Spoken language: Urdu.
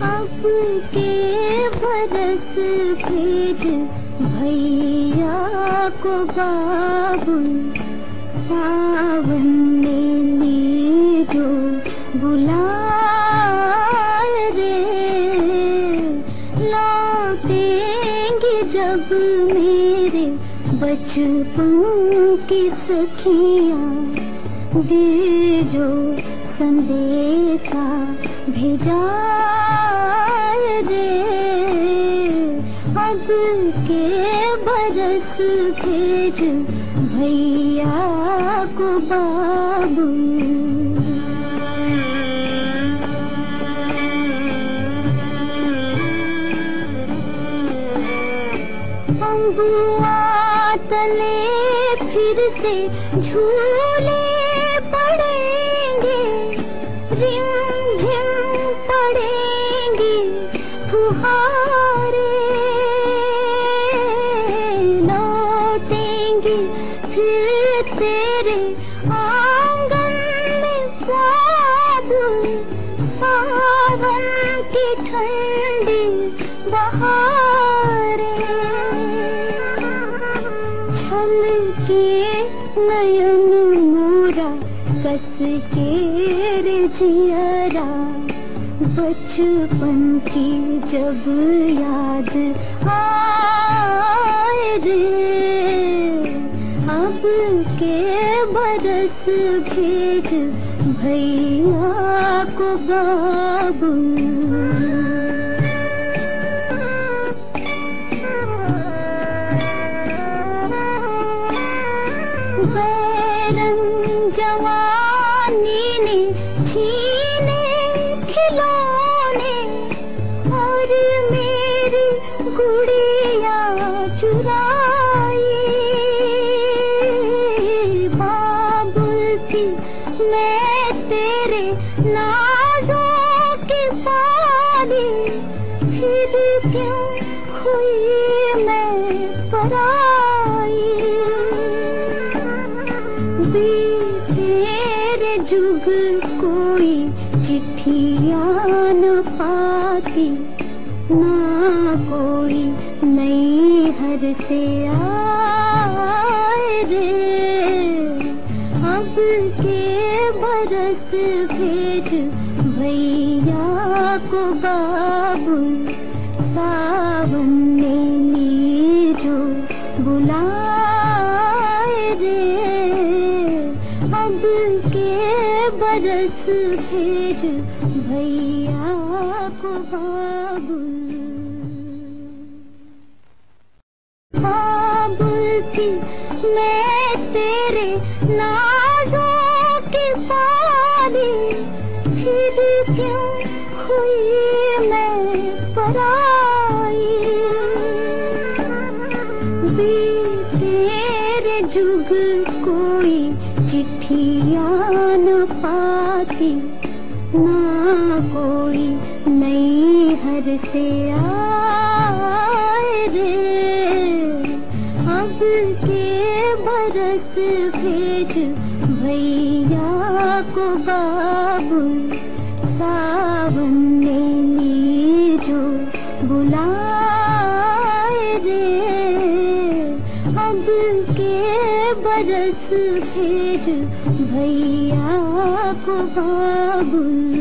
اب کے برس بھیج بھیا کو بابل ساون میں جو بلا رے لوٹیں گے جب میرے بچپن کی سکھیاں دے جو سندیسا بھیجا رے۔ اب کے برس بھیج بھیا کو بابو۔ بمبوا تلے پھر سے جھولے پڑیں گے رم جھم پڑیں گے فہارے لوٹیں گے پھر تیرے آنگن میں بابل ساون کی ٹھنڈی بہارے کس کے رجیرا بچپن کی جب یاد آئے رے اب کے برس بھیج بھیا کو بابو نازوں کی پھر کیوں ہوئی میں پرائی تیرے جگ کوئی چٹھیاں نہ پاتی نہ کوئی نئی ہر سے آئے رے اب کے برس بھیج بھیا کو بابو ساون میں جو بلا رے اب کے برس بھیج بھیا کو بابو بابل تھی میں تیرے نازوں تیرے جگ کوئی چٹھیاں نہ پاتی، نہ کوئی نئی ہر سے آئے رے۔ اب کے برس بھیج بھیا کو بابو ساون اب کے برس بھیج بھیا کو بابل